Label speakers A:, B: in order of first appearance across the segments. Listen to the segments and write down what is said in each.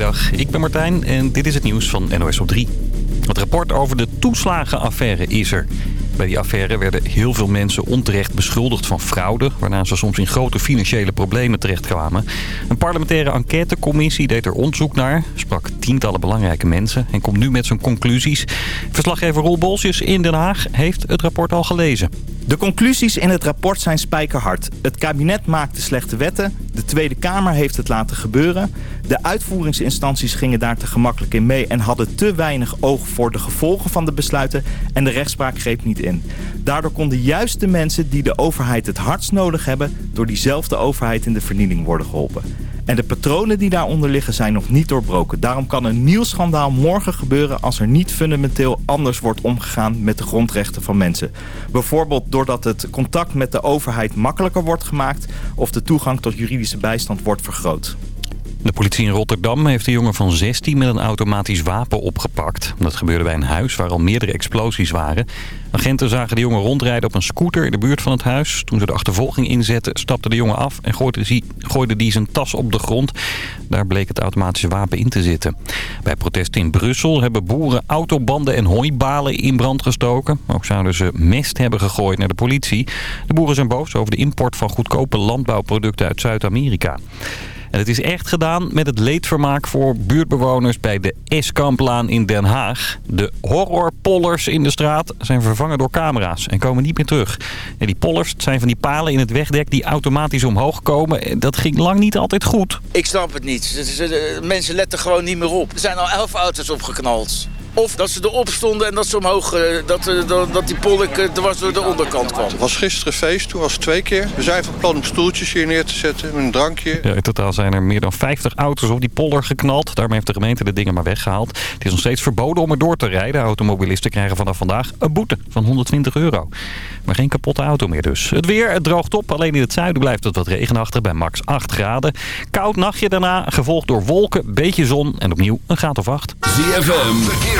A: Goedemiddag, ik ben Martijn en dit is het nieuws van NOS op 3. Het rapport over de toeslagenaffaire is er. Bij die affaire werden heel veel mensen onterecht beschuldigd van fraude... waarna ze soms in grote financiële problemen terechtkwamen. Een parlementaire enquêtecommissie deed er onderzoek naar... sprak tientallen belangrijke mensen en komt nu met zijn conclusies. Verslaggever Roel Bolsjes in Den Haag heeft het rapport al gelezen.
B: De conclusies in het rapport zijn spijkerhard. Het kabinet maakte slechte wetten. De Tweede Kamer heeft het laten gebeuren. De uitvoeringsinstanties gingen daar te gemakkelijk in mee... en hadden te weinig oog voor de gevolgen van de besluiten... en de rechtspraak greep niet in. Daardoor konden juist de mensen die de overheid het hardst nodig hebben... door diezelfde overheid in de vernieling worden geholpen. En de patronen die daaronder liggen zijn nog niet doorbroken. Daarom kan een nieuw schandaal morgen gebeuren als er niet fundamenteel anders wordt omgegaan met de grondrechten van mensen. Bijvoorbeeld doordat het contact met de overheid makkelijker wordt gemaakt of de toegang tot juridische bijstand wordt vergroot.
A: De politie in Rotterdam heeft een jongen van 16 met een automatisch wapen opgepakt. Dat gebeurde bij een huis waar al meerdere explosies waren. Agenten zagen de jongen rondrijden op een scooter in de buurt van het huis. Toen ze de achtervolging inzetten, stapte de jongen af en gooide die zijn tas op de grond. Daar bleek het automatische wapen in te zitten. Bij protesten in Brussel hebben boeren autobanden en hooibalen in brand gestoken. Ook zouden ze mest hebben gegooid naar de politie. De boeren zijn boos over de import van goedkope landbouwproducten uit Zuid-Amerika. En het is echt gedaan met het leedvermaak voor buurtbewoners bij de Eskamplaan in Den Haag. De horrorpollers in de straat zijn vervangen door camera's en komen niet meer terug. En die pollers zijn van die palen in het wegdek die automatisch omhoog komen. Dat ging lang niet altijd goed.
C: Ik snap het niet. Mensen letten gewoon niet meer op. Er zijn al elf auto's opgeknald. Of dat ze erop stonden en dat ze omhoog, eh, dat, eh, dat, dat die polk eh, dwars door de onderkant kwam.
D: Het was gisteren feest, toen was het twee keer. We zijn van plan om stoeltjes hier neer te zetten met een drankje.
A: Ja, in totaal zijn er meer dan 50 auto's op die polder geknald. Daarmee heeft de gemeente de dingen maar weggehaald. Het is nog steeds verboden om er door te rijden. Automobilisten krijgen vanaf vandaag een boete van 120 euro. Maar geen kapotte auto meer dus. Het weer, het droogt op. Alleen in het zuiden blijft het wat regenachtig bij max 8 graden. Koud nachtje daarna, gevolgd door wolken, beetje zon en opnieuw een graad of 8.
E: ZFM,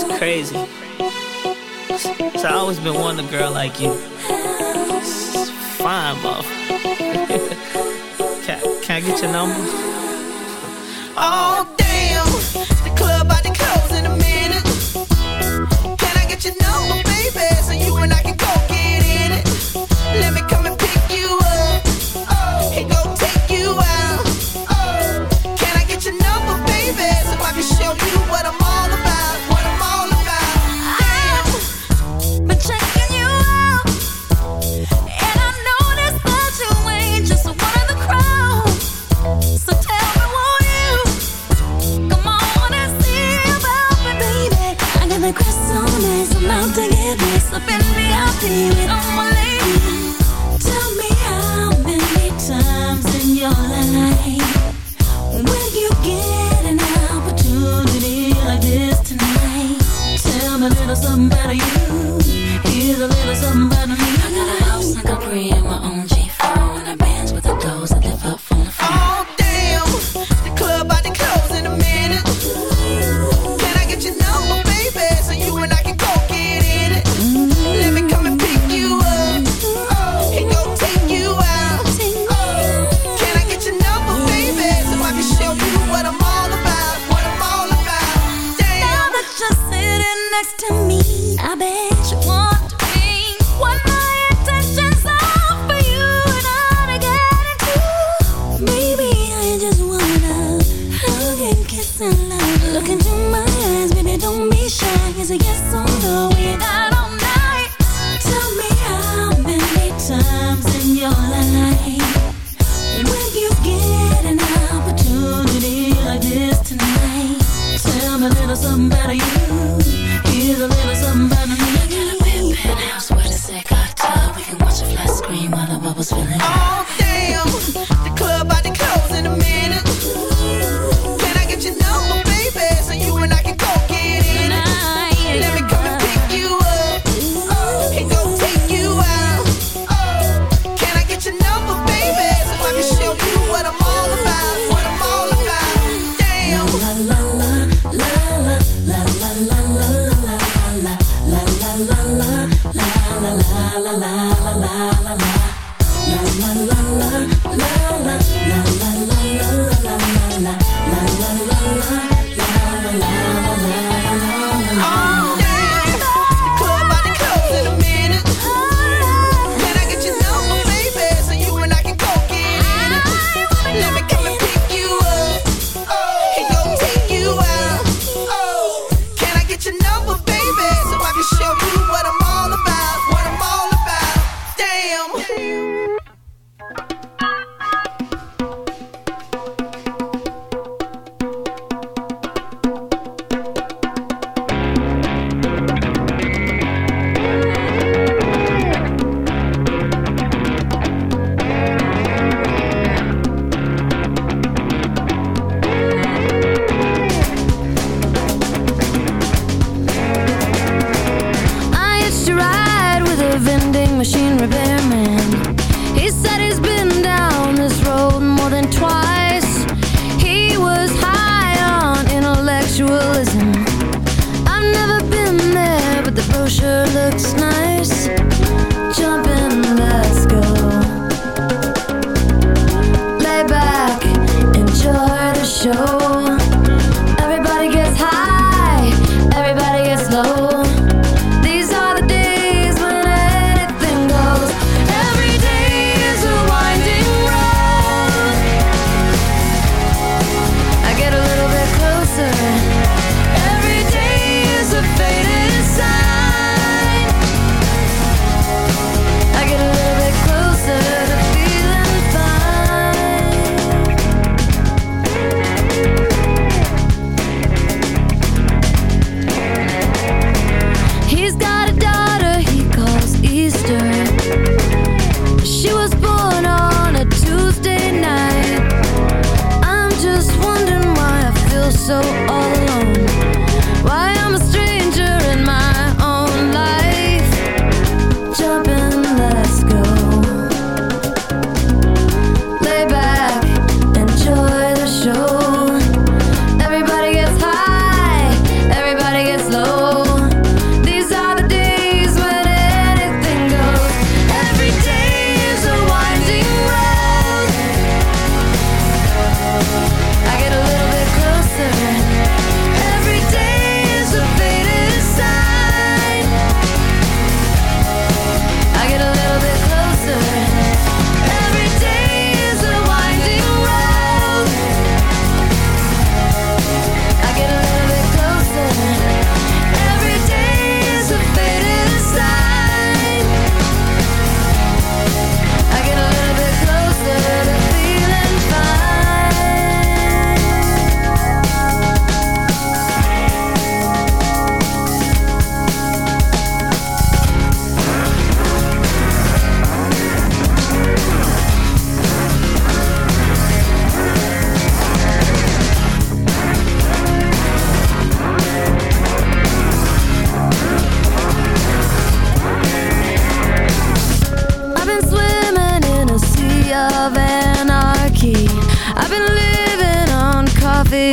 F: it's crazy. So I always been wanting a girl like you. Fine, buff. can, can I get your number?
G: Oh, damn. The club about to close in a minute.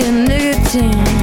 G: and
F: nicotine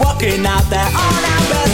F: walking out there. On our best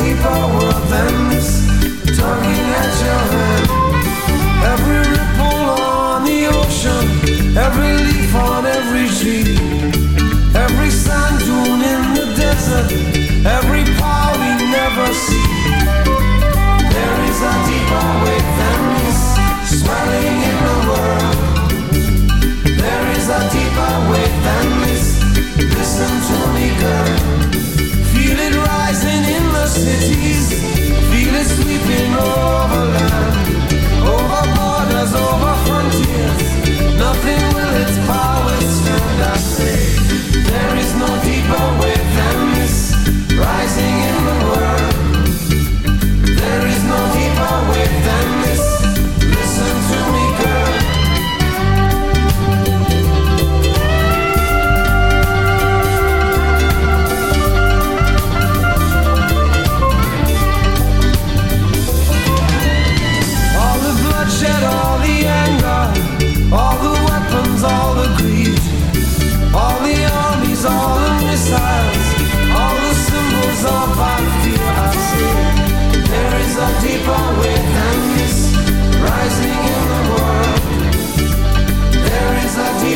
H: deeper world than this Tugging at your hand Every ripple on the ocean Every leaf on every tree Every sand dune in the desert Every power we never see. There is a deep cities, feeling sweeping over land, over borders, over frontiers. Nothing will its power stand. I say.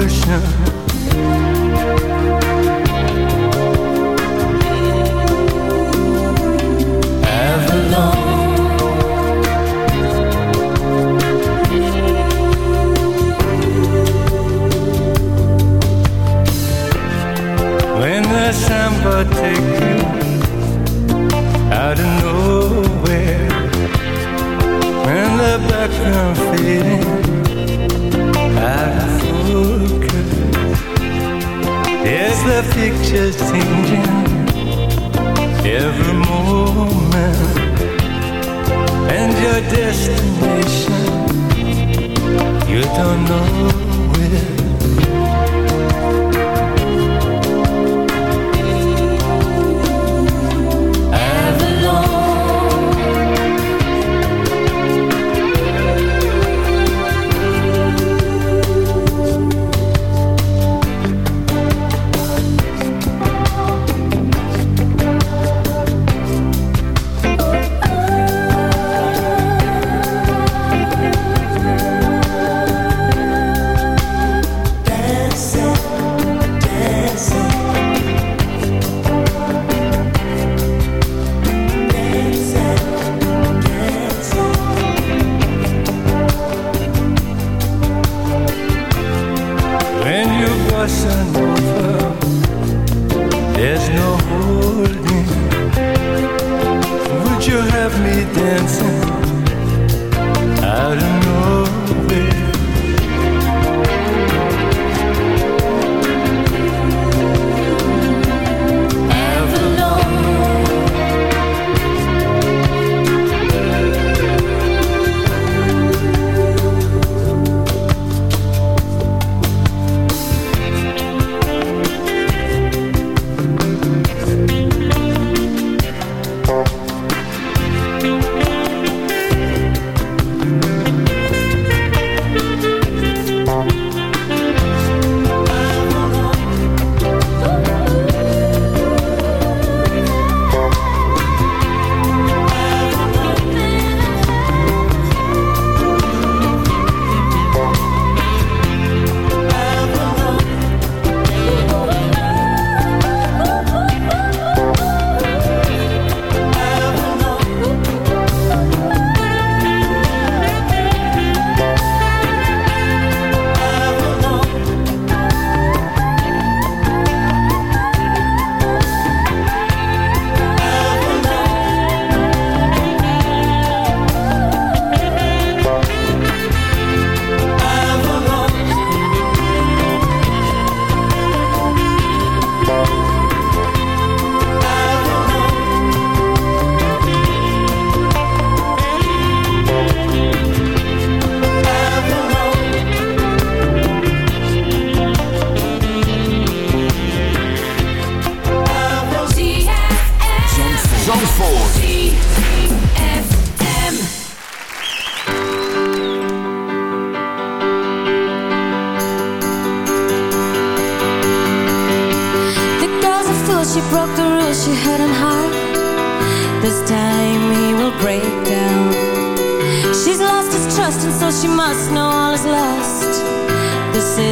I: version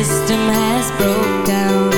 I: system has broke down.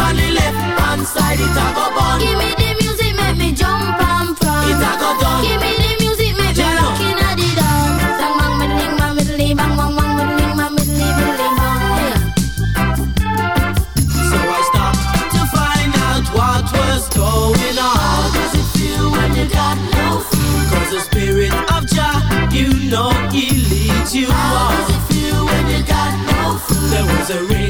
J: on the
K: left hand side. It a go bun.
J: Give me the music, make me jump and from.
K: It a go done.
J: Give me the music, make me looking at the dance. Bang bang biddling bang biddly bang bang bang biddling bang biddly biddly bang.
K: So I stopped to find out what was going on. How does it feel when you got no food? Cause the spirit of Jah, you know he leads you on. How does it feel when you got no food? There was a ring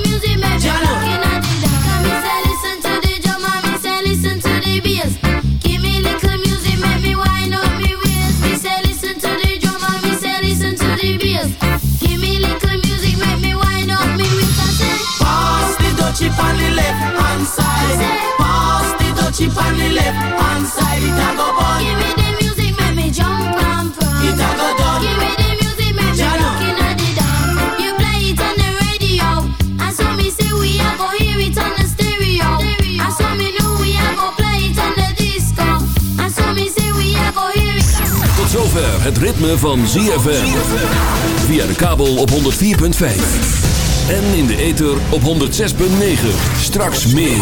K: dutchie on the left hand side. It a go bun.
J: Give me the music, make me jump and from.
K: It a go done.
J: Give me the music, make me looking at the dance. You play it on the radio, and so me say we a go hear it on the stereo. And so me know we a go play it on the disco. And so me say we a go hear it.
E: Tot zover het ritme van ZFM. Via de kabel op 104.5. En in de ether op 106.9. Straks meer.